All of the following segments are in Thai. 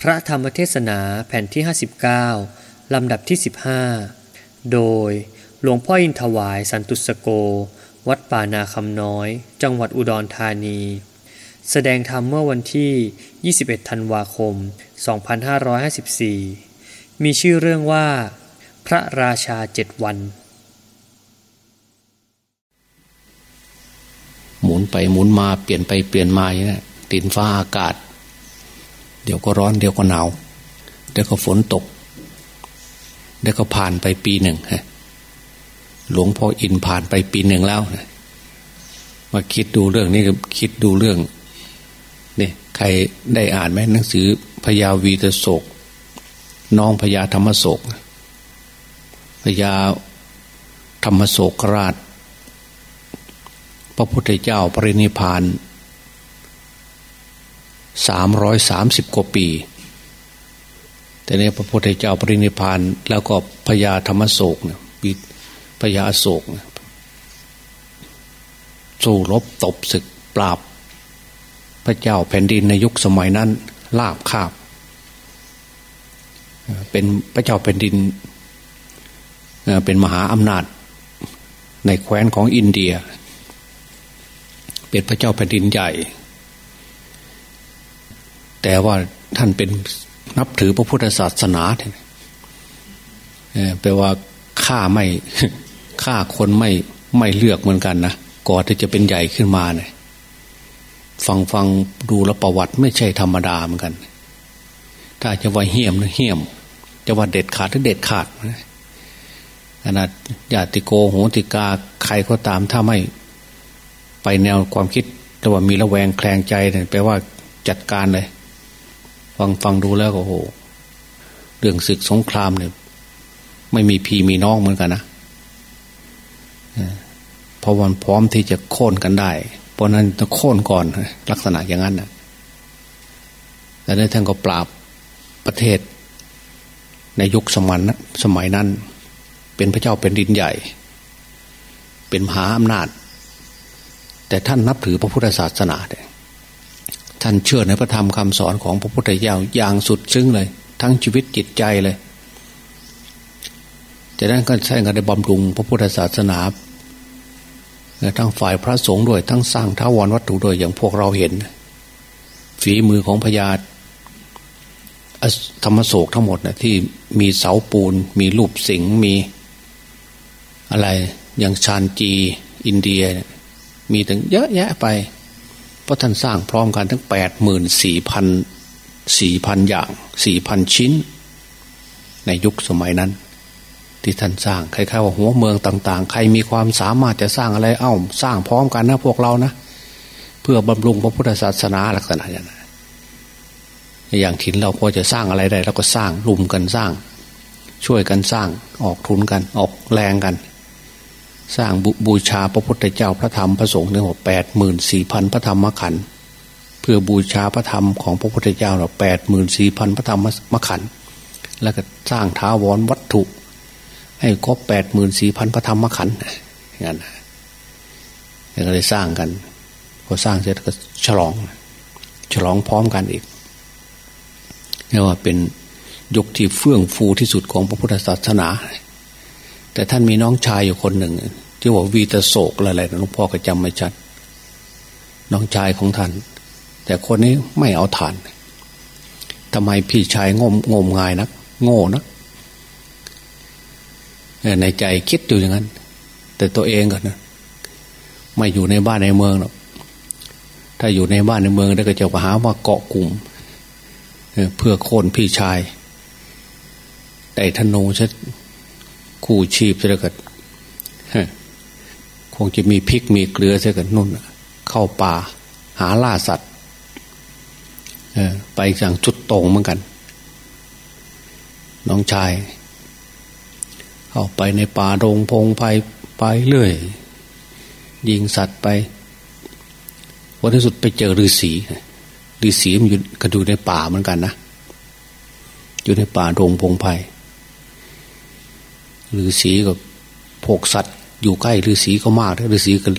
พระธรรมเทศนาแผ่นที่ 59 ลำดับที่ 15 โดยหลวงพ่ออินทวายสันตุสโก วัดป่านาคำน้อย จังหวัดอุดรธานี แสดงธรรมเมื่อวันที่ 21 ธันวาคม 2554 มีชื่อเรื่องว่า พระราชาเจ็ดวัน หมุนไปหมุนมาเปลี่ยนไปเปลี่ยนมาอย่างนี้ดินฟ้าอากาศ เดี๋ยวก็ร้อนเดี๋ยวก็หนาวเดี๋ยวก็ฝนตกเดี๋ยวก็ผ่านไปปีหนึ่งฮะหลวงพ่ออินผ่านไปปีหนึ่งแล้วนะมาคิดดูเรื่องนี้ก็คิดดูเรื่องนี่ใครได้อ่านไหมหนังสือพญาวีตโศก น้องพญาธรรมโศกพญาธรรมโศกราช พระพุทธเจ้าปรินิพาน สามร้อยสามสิบกว่าปี แต่ในพระพุทธเจ้าปรินิพานแล้วก็พญาธรรมโศกเนี่ยพญาโศกสู้รบตบศึกปราบ พระเจ้าแผ่นดินในยุคสมัยนั้นลาบคาบ เป็นพระเจ้าแผ่นดิน เป็นมหาอำนาจ ในแคว้นของอินเดีย เป็นพระเจ้าแผ่นดินใหญ่ แต่ว่าท่านเป็นนับถือพระพุทธศาสนาแปลว่าฆ่าไม่ฆ่าคนไม่ไม่เลือกเหมือนกันนะก่อนที่จะเป็นใหญ่ขึ้นมาเนี่ยฟังฟังดูแลประวัติไม่ใช่ธรรมดาเหมือนกัน ถ้าจะว่าเหี้ยมนะเหี้ยม จะว่าเด็ดขาดหรือเด็ดขาดขนาดญาติโกโหติกาใครก็ตามถ้าไม่ไปแนวความคิด แต่ว่ามีระแวงแคลงใจเนี่ยแปลว่าจัดการเลย ฟังฟังดูแล้วก็โห เรื่องศึกสงครามเนี่ย ไม่มีพี่มีน้องเหมือนกันนะเพราะวันพร้อมที่จะโค่นกันได้ เพราะนั้นจะโค่นก่อนลักษณะอย่างนั้นนะแต่ในท่านก็ปราบประเทศ ในยุคสมัยนะสมัยนั้น เป็นพระเจ้าเป็นดินใหญ่ เป็นมหาอำนาจ แต่ท่านนับถือพระพุทธศาสนา ท่านเชื่อในพระธรรมคำสอนของพระพุทธเจ้าอย่างสุดซึ้งเลย ทั้งชีวิตจิตใจเลยจากนั้นก็ใช้กันได้บำรุงพระพุทธศาสนาทั้งฝ่ายพระสงฆ์ด้วย ทั้งสร้างท้าวรวัตถุด้วยอย่างพวกเราเห็น ฝีมือของพญาธรรมโศกทั้งหมดนะที่มีเสาปูน มีรูปสิงมีอะไรอย่างชานจี อินเดีย มีถึงเยอะแยะไป เพราะท่านสร้างพร้อมกันทั้งแปดหมื่นสี่พันสี่พันอย่างสี่พันชิ้น ในยุคสมัยนั้น ที่ท่านสร้างใครๆว่าหัวเมืองต่าง ๆ ใครมีความสามารถจะสร้างอะไรเอ้า สร้างพร้อมกันนะพวกเรานะ เพื่อบำรุงพระพุทธศาสนาลักษณะอย่างนั้นอย่างถิ่นเราพอจะสร้างอะไรได้เราก็สร้างรุมกันสร้าง ช่วยกันสร้างออกทุนกันออกแรงกัน สร้างบบูชาพระพุทธเจ้าพระธรรมพระสงฆ์ถึงหกแปดหมื่นสี่พันพระธรรมขันธ์เพื่อบูชาพระธรรมของพระพุทธเจ้าเราแปดหมื่นสี่พันพระธรรมขันธ์แล้วก็สร้างท้าวรวัตถุ ให้ครบแปดหมื่นสี่พันพระธรรมขันธ์อย่างนั้นก็เลยสร้างกันพอสร้างเสร็จก็ฉลอง ฉลองพร้อมกันอีกเรียกว่าเป็นยกที่เฟื่องฟูที่สุดของพระพุทธศาสนา แต่ท่านมีน้องชายอยู่คนหนึ่ง ที่ว่าวีตโศกอะไรๆหลวงพ่อก็จำไม่ชัด น้องชายของท่าน แต่คนนี้ไม่เอาฐานทำไมพี่ชายงมงมงายนัก โง่นักในใจคิดอยู่อย่างนั้น แต่ตัวเองก็นะไม่อยู่ในบ้านในเมืองหรอกถ้าอยู่ในบ้านในเมืองได้ก็จะหาว่าเกาะกลุ่มเพื่อโค่นพี่ชายแต่ธนูชัด คู่ชีพจะกิดคงจะมีพริกมีเกลือจะกันนุ่นเข้าป่า หาล่าสัตว์ไปอย่างจุดตรงเหมือนกัน น้องชาย เข้าไปในป่าโรงพงไพไปเรื่อย ยิงสัตว์ไปวันที่สุดไปเจอฤาษีฤาษีมันอยู่กระดูในป่าเหมือนกันนะอยู่ในป่าโรงพงไพ ฤาษีกับพวกสัตว์ อยู่ใกล้ฤาษีก็มากฤาษีกับ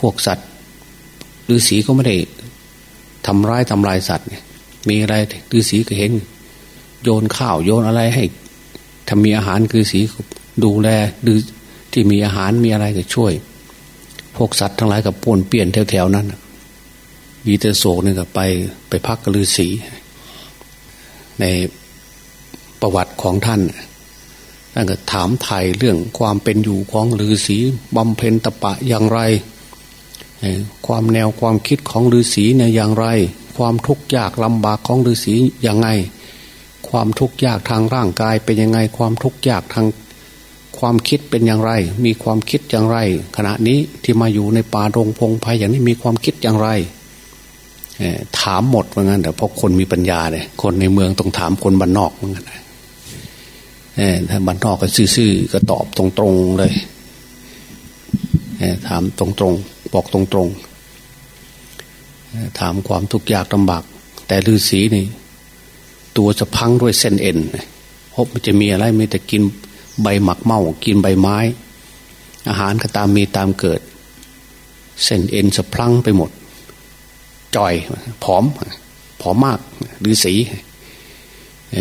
พวกสัตว์ฤาษีก็ไม่ได้ทำร้ายทำลายสัตว์เนี่ยมีอะไรฤาษีก็เห็น โยนข้าวโยนอะไรให้ถ้ามีอาหารฤาษีดูแลดูที่มีอาหารมีอะไรก็ช่วย พวกสัตว์ทั้งหลายกับป่วนเปลี่ยนแถวๆนั้นวีเตโศกนี่ก็ไปไปพักกับฤาษีในประวัติของท่าน ท่านก็ถามไทยเรื่องความเป็นอยู่ของฤาษีบำเพ็ญตะปะอย่างไร ความแนวความคิดของฤาษีเนี่ยอย่างไร ความทุกข์ยากลำบากของฤาษีอย่างไง ความทุกข์ยากทางร่างกายเป็นยังไง ความทุกข์ยากทางความคิดเป็นอย่างไร มีความคิดอย่างไร ขณะนี้ที่มาอยู่ในป่ารงพงไพ่อย่างนี้มีความคิดอย่างไรถามหมดเหมือนกันแต่เพราะคนมีปัญญาเนี่ยคนในเมืองต้องถามคนบ้านนอกเหมือนกัน ถ้าบ้านนอกก็ซื่อๆก็ตอบตรงๆเลยถามตรงๆบอกตรงๆถามความทุกข์ยากลำบาก แต่ฤาษีนี่ ตัวจะพังด้วยเส้นเอ็นพบมันจะมีอะไรไมีแต่กินใบหมักเมากินใบไม้ อาหารก็ตามมีตามเกิด เส้นเอ็นสะพลังไปหมดจอยผอมผอมมากหรือสี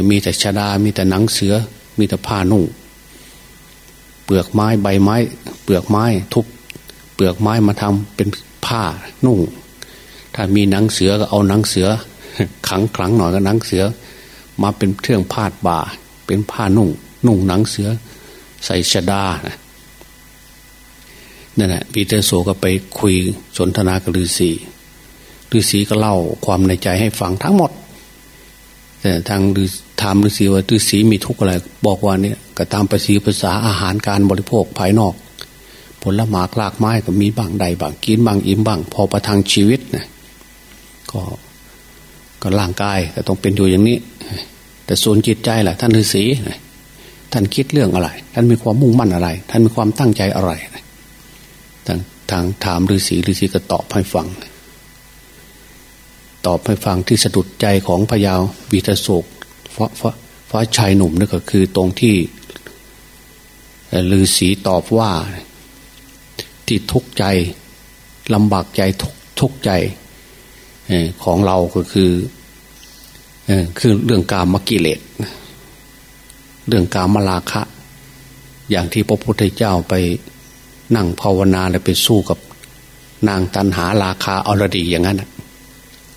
มีแต่ชดามีแต่หนังเสือ มีแต่ผ้านุ่ง เปลือกไม้ใบไม้ เปลือกไม้ทุบเปลือกไม้มาทำเป็นผ้านุ่ง ถ้ามีหนังเสือก็เอาหนังเสือ ขังขลังหน่อยก็หนังเสือ มาเป็นเครื่องพาดบ่า เป็นผ้านุ่ง นุ่งหนังเสือ ใส่ชดานั่นแหละพีเตอร์โซก็ไปคุยสนทนากับฤาษีฤาษีก็เล่าความในใจให้ฟังทั้งหมด แต่ทาง ถามฤาษีว่าฤาษีมีทุกข์อะไร บอกว่าเนี่ยก็ตามภาษีภาษาอาหารการบริโภคภายนอก ผลละหมากลากไม้ก็มีบางใดบางกินบางอิ่มบาง พอประทังชีวิตนะก็ก็ร่างกายก็ต้องเป็นอยู่อย่างนี้ แต่ส่วนจิตใจแหละท่านฤาษีท่านคิดเรื่องอะไร ท่านมีความมุ่งมั่นอะไร ท่านมีความตั้งใจอะไรทางทางถามฤาษีฤาษีก็ตอบให้ฟัง ตอบให้ฟังที่สะดุดใจของพญาวีทโศก ฟ้าฟ้าชายหนุ่มนี่ก็คือตรงที่ลือสีตอบว่าที่ทุกข์ใจลำบากใจทุกทุกใจของเราก็คือคือเรื่องการมกิเลสเรื่องการมลาคะ อย่างที่พระพุทธเจ้าไปนั่งภาวนาแล้วไปสู้กับนางตันหาราคาอรดีอย่างนั้น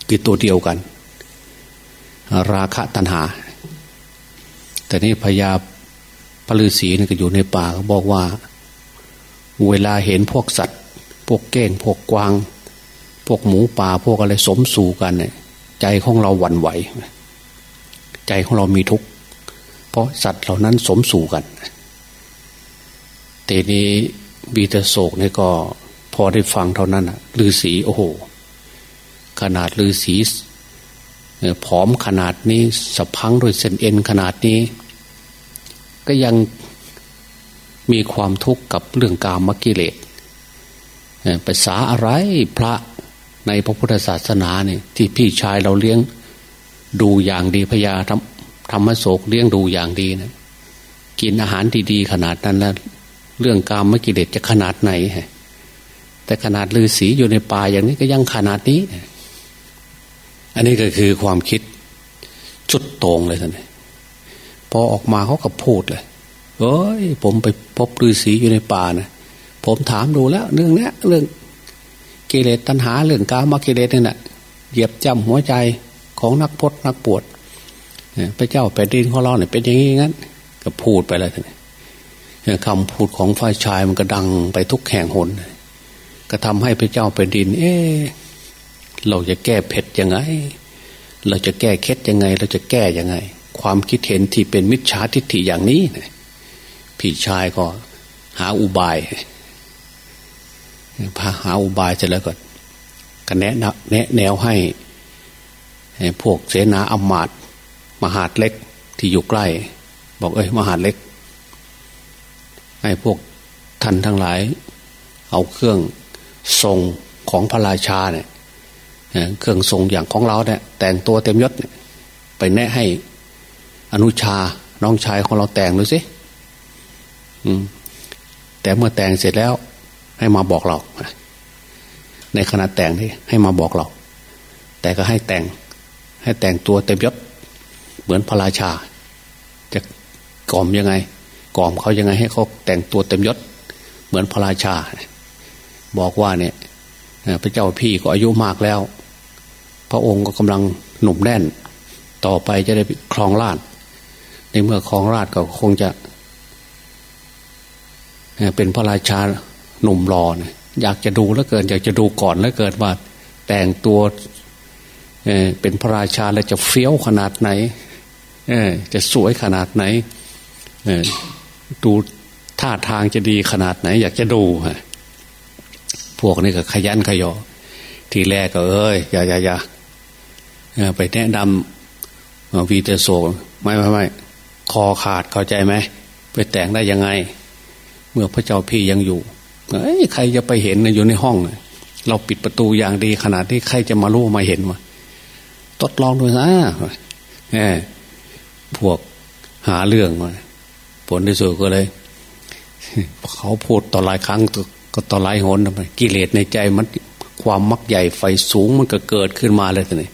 คือตัวเดียวกัน ราคะตัณหา แต่นี่พญาพลือศีนี่ก็อยู่ในป่าเขาบอกว่า เวลาเห็นพวกสัตว์ พวกเก้งพวกกวาง พวกหมูป่าพวกอะไรสมสู่กันเนี่ยใจของเราหวั่นไหว ใจของเรามีทุกข์เพราะสัตว์เหล่านั้นสมสู่กันแต่นี้บีตโศกนี่ก็พอได้ฟังเท่านั้นอะฤาษีโอ้โห ขนาดลือสี ผอมขนาดนี้สะพังด้วยเส้นเอ็นขนาดนี้ ก็ยังมีความทุกข์กับเรื่องกามกิเลสภาษาอะไรพระในพระพุทธศาสนาเนี่ยที่พี่ชายเราเลี้ยงดูอย่างดีพญาธรรมธรรมโศกเลี้ยงดูอย่างดีนะกินอาหารดีๆขนาดนั้นแล้วเรื่องกามมกิเลสจะขนาดไหนแต่ขนาดลือสีอยู่ในป่าอย่างนี้ก็ยังขนาดนี้ อันนี้ก็คือความคิดจุดตรงเลยท่านพอออกมาเขาก็พูดเลยเอ้ยผมไปพบฤาษีอยู่ในป่านะผมถามดูแล้ว เรื่องนี้เรื่องกิเลสตัณหาเรื่องกามากิเลสนี่แหละเหยียบจำหัวใจของนักพจนักปวดพระเจ้าแผ่นดินของเราเนี่ยเป็นอย่างนี้งั้น ก็พูดไปเลยท่านคำพูดของฝ่ายชายมันก็ดังไปทุกแห่งหนก็ทำให้พระเจ้าแผ่นดิน เอ๊ เราจะแก้เผ็ดยังไง เราจะแก้เคล็ดยังไง เราจะแก้ยังไง ความคิดเห็นที่เป็นมิจฉาทิฏฐิอย่างนี้พี่ชายก็หาอุบายพาหาอุบายเสร็จแล้วก็ก็แนะแนะแนวให้ พวกเสนาอมาตมหาดเล็กที่อยู่ใกล้ บอกเอ้ยมหาดเล็ก ให้พวกท่านทั้งหลาย เอาเครื่องทรงของพระราชาเนี่ย เครื่องทรงอย่างของเราเนี่ยแต่งตัวเต็มยศไปแนะให้อนุชาน้องชายของเราแต่งดูสิแต่เมื่อแต่งเสร็จแล้ว ให้มาบอกเรา ในขณะแต่งนี่ให้มาบอกเรา แต่ก็ให้แต่ง ให้แต่งตัวเต็มยศเหมือนพระราชา จะกล่อมยังไง กล่อมเขายังไงให้เขาแต่งตัวเต็มยศ เหมือนพระราชา บอกว่าเนี่ย พระเจ้าพี่ก็อายุมากแล้ว พระองค์ก็กำลังหนุ่มแน่น ต่อไปจะได้ครองราชในเมื่อครองราชก็คงจะ เป็นพระราชาหนุ่มรอนอยากจะดูแล้วเกิน อยากจะดูก่อนแล้วเกิดว่า แต่งตัวเเป็นพระราชาแล้วจะเฟี้ยวขนาดไหนจะสวยขนาดไหนดูท่าทางจะดีขนาดไหน อยากจะดูฮะ พวกนี้ก็ขยันขยอ ทีแรกก็เอ้ยอย่าอย่าอย่าไปแนะนำวีเตโซไม่ไม่ไม่คอขาดเข้าใจไหมไปแต่งได้ยังไง เมื่อพระเจ้าพี่ยังอยู่เอ้ยใครจะไปเห็นอยู่ในห้อง เราปิดประตูอย่างดีขนาดที่ใครจะมารู้มาเห็นวะทดลองดูนะแหมพวกหาเรื่องมาผลที่สุดก็เลย เขาพูดต่อหลายครั้ง ก็ต่อหลายหนทำไมกิเลสในใจมันความมักใหญ่ไฟสูงมันก็เกิดขึ้นมาเลยทีนี้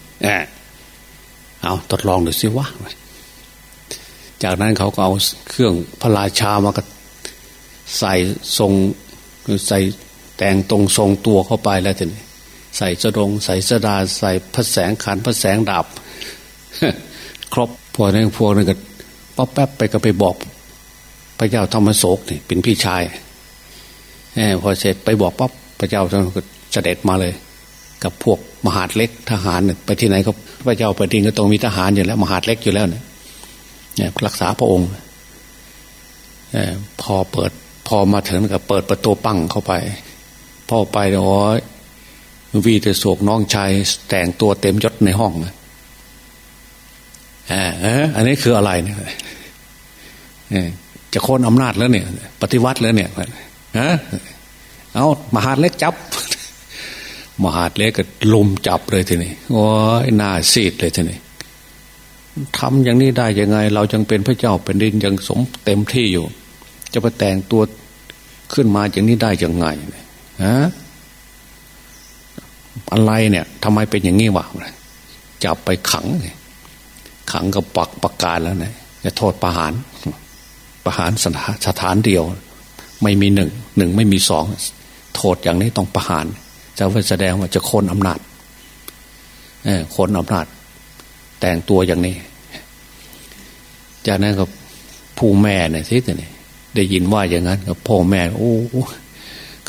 เอาทดลองดูสิวะจากนั้นเขาก็เอาเครื่องพระราชามากใส่ทรงใส่แต่งตรงทรงตัวเข้าไปแล้วทีนี้ใส่สะดง ใส่สะดา ใส่พระแสงขันพระแสงดาบครบพวกนั้นพวกนั้นก็ป๊อปแป๊บไปก็ไปบอก พระเจ้าธรรมโศกนี่เป็นพี่ชาย พอเสร็จไปบอกปั๊บพระเจ้าท่านก็เสด็จมาเลย กับพวกมหาดเล็กทหารไปที่ไหนก็พระเจ้าแผ่นดินก็ต้องมีทหารอยู่แล้ว มหาดเล็กอยู่แล้วเนี่ยรักษาพระองค์พอเปิด พอมาถึงก็เปิดประตูปั้งเข้าไปพ่อไปโอ้ยวีแต่โศกน้องชายแต่งตัวเต็มยศในห้องอ่าอันนี้คืออะไรเนี่ยจะโค่นอำนาจแล้วเนี่ย ปฏิวัติแล้วเนี่ย ฮะเอามหาเล็กจับ มหาเล็กก็ลุมจับเลยทีนี้โอ้ยหน้าซีดเลยทีนี้ทำอย่างนี้ได้ยังไง เราจังเป็นพระเจ้าเป็นดินยังสมเต็มที่อยู่ จะไปแต่งตัวขึ้นมาอย่างนี้ได้ยังไงฮะอะไรเนี่ยทำไมเป็นอย่างนี้วะจับไปขัง ขังกับปักประกาศแล้วนี่ยจะโทษประหาร ประหารสถานเดียว ไม่มีหนึ่งหนึ่งไม่มีสองโทษอย่างนี้ต้องประหารจะว่าแสดงว่าจะคนอำนาจเออคนอำนาจ แต่งตัวอย่างนี้ จากนั้นก็ผู้แม่เนี่ยสิเนี่ยได้ยินว่าอย่างนั้นกับพ่อแม่ โอ้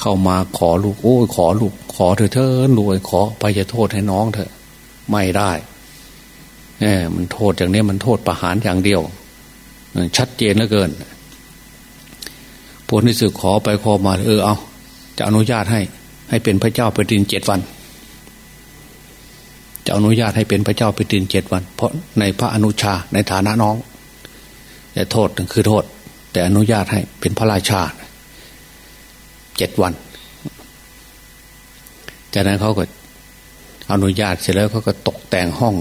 เข้ามาขอลูก โอ้ขอลูก ขอเธอเธอรวยขอไปจะโทษให้น้องเธอไม่ได้เออมันโทษอย่างนี้มันโทษประหารอย่างเดียว ชัดเจนเหลือเกิน ผลที่สุดขอไปขอมาเออเอาจะอนุญาตให้ ให้เป็นพระเจ้าแผ่นดินเจ็ดวัน จะอนุญาตให้เป็นพระเจ้าแผ่นดินเจ็ดวัน เพราะในพระอนุชาในฐานะน้องแต่โทษคือโทษ แต่อนุญาตให้เป็นพระราชาเจ็ดวัน จากนั้นเขาก็อนุญาตเสร็จแล้วเขาก็ตกแต่งห้อง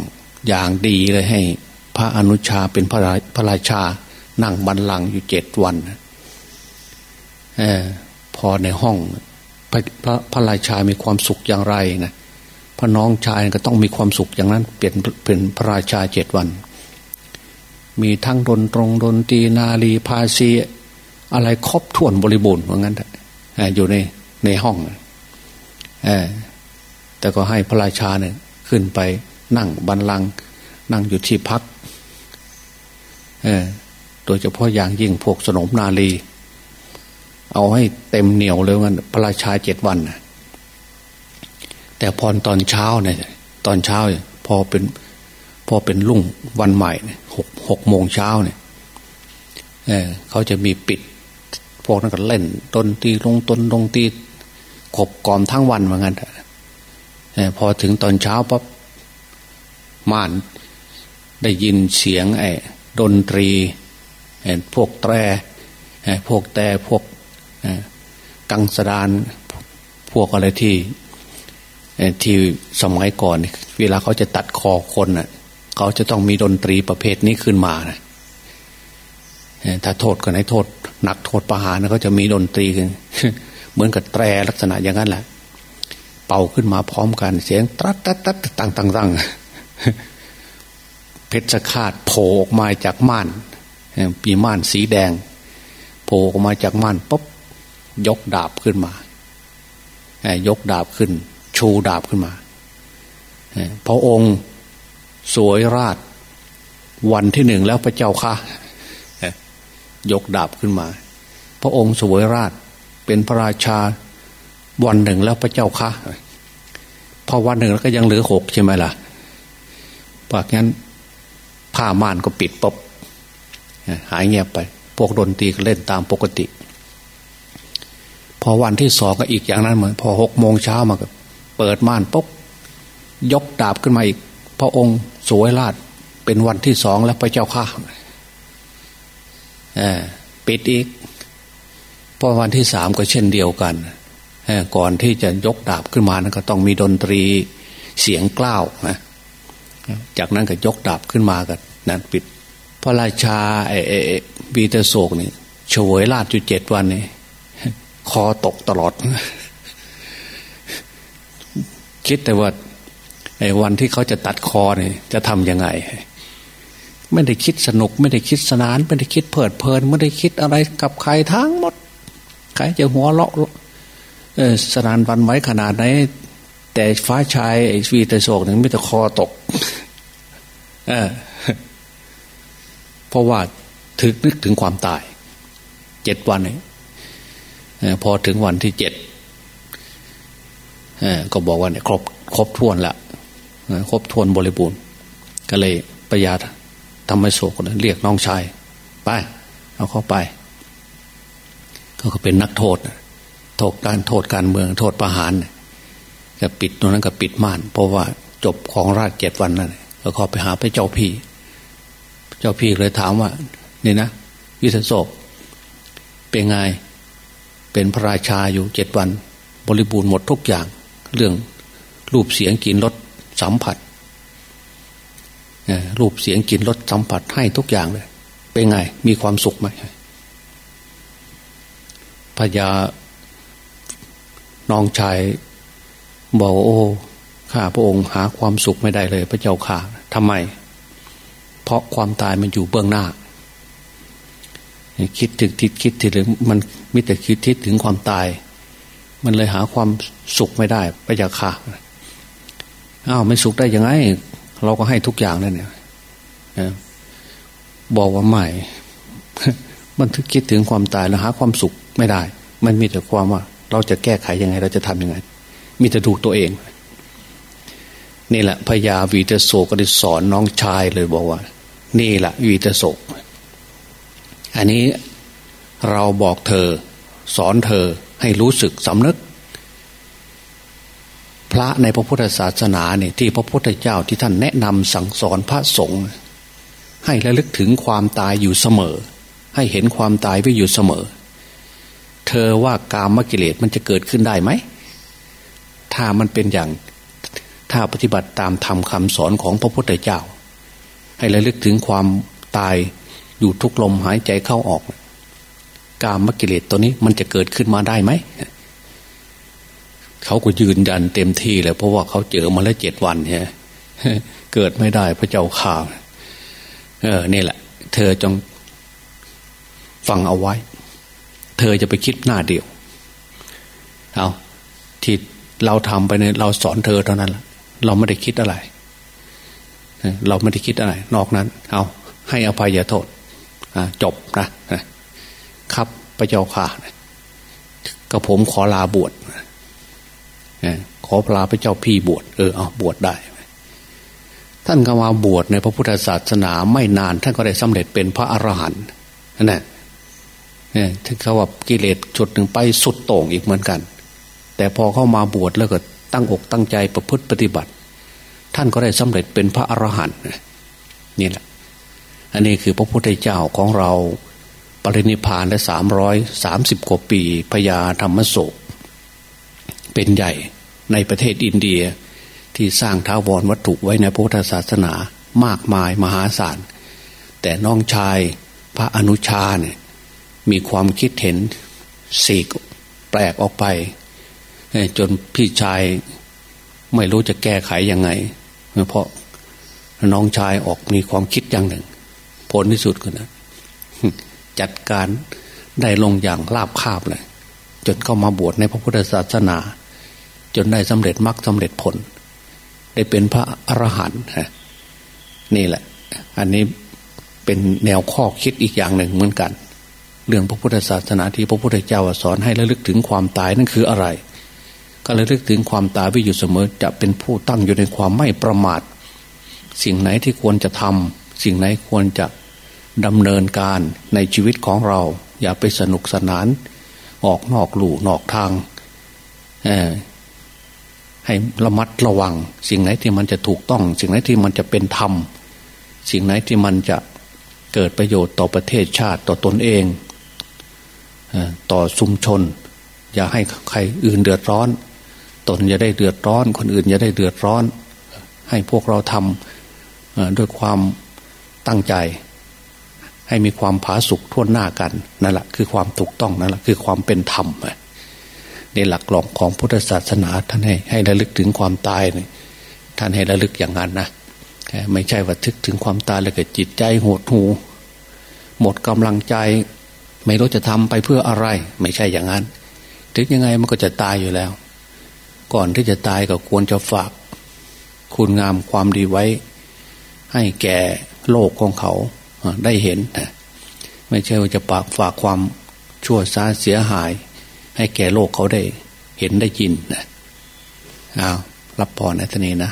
อย่างดีเลยให้ พระอนุชาเป็นพระราพระราชานั่งบันลังอยู่เจ็ดวัน อพอในห้องพระพระพระราชา มีความสุขอย่างไรนะพระน้องชายก็ต้องมีความสุขอย่างนั้น เปลี่ยนเป็นพระราชาเจ็ดวัน มีทั้งดนตรงดนตรีนาลีภาษีอะไรครบถ้วนบริบูรณ์ว่างั้นอยู่ในในห้องแต่ก็ให้พระราชาเนี่ยขึ้นไปนั่งบันลัง นั่งอยู่ที่พักโดยเฉพาะอย่างยิ่งพวกสนมนาลี เอาให้เต็มเหนียวเลยกันพระราชาเจ็ดวันแต่พอตอนเช้าเนี่ยตอนเช้าพอเป็นพอเป็นรุ่งวันใหม่หกหกโมงเช้าเนี่ยเเขาจะมีปิด พวกนั้นก็เล่นดนตีลงตนลงตีขบกอมทั้งวันเหมือนกันพอถึงตอนเช้าปั๊บม่านได้ยินเสียงไอ้ดนตรีพวกแตรพวกแต่พวก กังสดานพวกอะไรที่ที่สมัยก่อน เวลาเขาจะตัดคอคนน่ะเขาจะต้องมีดนตรีประเภทนี้ขึ้นมานะถ้าโทษก็ให้โทษหนักโทษประหารเขาจะมีดนตรีขึ้นเหมือนกับแตรลักษณะอย่างนั้นแหละเป่าขึ้นมาพร้อมกัน เสียงตัดตัดตัดตังตังตังเพชฌฆาตโผล่ออกมาจากม่านปีม่านสีแดง โผล่ออกมาจากม่านปุ๊บ ยกดาบขึ้นมายกดาบขึ้น ชูดาบขึ้นมาพระองค์สวยราช วันที่หนึ่งแล้วพระเจ้าค่ะยกดาบขึ้นมา พระองค์สวยราช เป็นพระราชาวันหนึ่งแล้วพระเจ้าค่ะพอวันหนึ่งแล้วก็ยังเหลือหกใช่ไหมล่ะปากงั้นผ้าม่านก็ปิดปบหายเงียบไป พวกดนตรีก็เล่นตามปกติ อวันที่สองก็อีกอย่างนั้นเหมือนพอหกโมงเช้ามาก็เปิดม่านปุ๊บยกดาบขึ้นมาอีก พระองค์สวยราชเป็นวันที่สองแล้วพระเจ้าข้าปิดอีกพอวันที่สามก็เช่นเดียวกันก่อนที่จะยกดาบขึ้นมานั้นก็ต้องมีดนตรีเสียงกล้าวนะจากนั้นก็ยกดาบขึ้นมากันนั้นปิดพระราชาไอ้วีเตโศกนี่เฉวยราชอยู่เจ็ดวันนี่ คอตกตลอด คิดแต่ว่าไอ้วันที่เขาจะตัดคอเนี่ยจะทำยังไง ไม่ได้คิดสนุก ไม่ได้คิดสนาน ไม่ได้คิดเพลิดเพลิน ไม่ได้คิดอะไรกับใครทั้งหมด ใครจะหัวเราะสนานวันไว้ขนาดไหนแต่ฟ้าชายไอ้วีเตโศกนึ่ไม่แต่คอตกเเพราะว่าถึกนึกถึงความตาย เจ็ดวันนี้ พอถึงวันที่เจ็ดก็บอกว่าเนี่ยครบครบทวนละครบทวนบริบูรณ์ ก็เลยประยาทำให้โศกเรียกน้องชาย ไป เอาเข้าไป ก็เป็นนักโทษโทษการโทษการเมืองโทษประหารก็ปิดตรงนั้นก็ปิดม่าน เพราะว่าจบของราชเจ็ดวันนั่นก็ขอไปหาพระเจ้าพี่ เจ้าพี่เลยถามว่า นี่นะ วิสันโศกเป็นไง เป็นพระราชาอยู่เจ็ดวัน บริบูรณ์หมดทุกอย่าง เรื่องรูปเสียงกลิ่นรสสัมผัสรูปเสียงกลิ่นรสสัมผัสให้ทุกอย่างเลย เป็นไง มีความสุขไหมพญาน้องชายบอกโอ้ข้าพระองค์หาความสุขไม่ได้เลย พระเจ้าข่าทำไม เพราะความตายมันอยู่เบื้องหน้า คิดถึงทิศคิดถึงมันมิแต่คิดทิศถึงความตาย มันเลยหาความสุขไม่ได้พระเจ้าข่าอ้าวไม่สุขได้ยังไง เราก็ให้ทุกอย่างนั่นเนี่ยบอกว่าไม่ มันคิดถึงความตายแล้วหาความสุขไม่ได้ มันมีแต่ความว่า เราจะแก้ไขยังไง เราจะทำยังไง มีแต่ถูกตัวเอง นี่แหละพญาวีเตโศก็ได้สอนน้องชายเลยบอกว่า นี่แหละวีเตโศ อันนี้เราบอกเธอ สอนเธอให้รู้สึกสำนึก พระในพระพุทธศาสนาเนี่ยที่พระพุทธเจ้าที่ท่านแนะนำสั่งสอนพระสงฆ์ให้ระลึกถึงความตายอยู่เสมอ ให้เห็นความตายไว้อยู่เสมอ เธอว่ากามกิเลสมันจะเกิดขึ้นได้ไหม ถ้ามันเป็นอย่างถ้าปฏิบัติตามธรรมคาสอนของพระพุทธเจ้า ให้ระลึกถึงความตาย อยู่ทุกลมหายใจเข้าออก กามกิเลสตัวนี้มันจะเกิดขึ้นมาได้ไหมเขาก็ยืนยันเต็มที่เลยเพราะว่าเขาเจอมาแล้วเจ็ดวันเนี่ยเกิดไม่ได้พระเจ้าข่าวเออนี่แหละ เธอจงฟังเอาไว้ เธอจะไปคิดหน้าเดียวเอาที่เราทำไปเนี่ยเราสอนเธอเท่านั้นละเราไม่ได้คิดอะไร เราไม่ได้คิดอะไร นอกนั้น เอาให้อภัยอย่าโทษ จบนะครับพระเจ้าค่ะก็ผมขอลาบวชขอลาพระเจ้าพี่บวชเออเอาบวชได้ ท่านก็มาบวชในพระพุทธศาสนาไม่นานท่านก็ได้สำเร็จเป็นพระอรหันต์นั่นแหละท่านเขาว่ากิเลสจุดหนึ่งไปสุดโต่งอีกเหมือนกัน แต่พอเข้ามาบวชแล้วก็ตั้งอกตั้งใจประพฤติปฏิบัติ ท่านก็ได้สำเร็จเป็นพระอรหันต์นี่แหละ อันนี้คือพระพุทธเจ้าของเราปรินิพานได้สามร้อยสามสิบกว่าปีพญาธรรมโศก เป็นใหญ่ในประเทศอินเดียที่สร้างท้าวรวัตถุไว้ในพุทธศาสนามากมายมหาศาล แต่น้องชายพระอนุชาเนี่ยมีความคิดเห็นสีกแปลกออกไป จนพี่ชายไม่รู้จะแก้ไขยังไง เพราะน้องชายออกมีความคิดอย่างหนึ่ง ผลที่สุดก็นะจัดการได้ลงอย่างราบคาบเลย จนเข้ามาบวชในพระพุทธศาสนา จนได้สำเร็จมรรคสาเร็จผล ได้เป็นพระอรหันต์นี่แหละ อันนี้เป็นแนวข้อคิดอีกอย่างหนึ่งเหมือนกัน เรื่องพระพุทธศาสนาที่พระพุทธเจ้าสอนให้ระลึกถึงความตายนั่นคืออะไร ก็ระลึกถึงความตายไว้อยู่เสมอ จะเป็นผู้ตั้งอยู่ในความไม่ประมาท สิ่งไหนที่ควรจะทำ สิ่งไหนควรจะดำเนินการในชีวิตของเรา อย่าไปสนุกสนาน ออกนอกหลู่นอกทางให้ระมัดระวัง สิ่งไหนที่มันจะถูกต้อง สิ่งไหนที่มันจะเป็นธรรม สิ่งไหนที่มันจะเกิดประโยชน์ต่อประเทศชาติต่อตนเองต่อชุมชน อย่าให้ใครอื่นเดือดร้อน ตนอย่าได้เดือดร้อน คนอื่นอย่าได้เดือดร้อน ให้พวกเราทำด้วยความ ตั้งใจ ให้มีความผาสุกทั่วหน้ากันนั่นแหละคือความถูกต้องนั่นแหละคือความเป็นธรรมในหลักหลอกของพุทธศาสนาท่านให้ให้ระลึกถึงความตายท่านให้ระลึกอย่างนั้นนะไม่ใช่ว่าทึกถึงความตายแล้วก็จิตใจโหดหู หมดกำลังใจ ไม่รู้จะทำไปเพื่ออะไร ไม่ใช่อย่างนั้น ถึงยังไงมันก็จะตายอยู่แล้ว ก่อนที่จะตายก็ควรจะฝาก คุณงามความดีไว้ ให้แก่ โลกของเขาได้เห็น ไม่ใช่ว่าจะปากฝากความชั่วซาเสียหาย ให้แก่โลกเขาได้เห็นได้ยินนะอ้าวรับพรในทนีนะ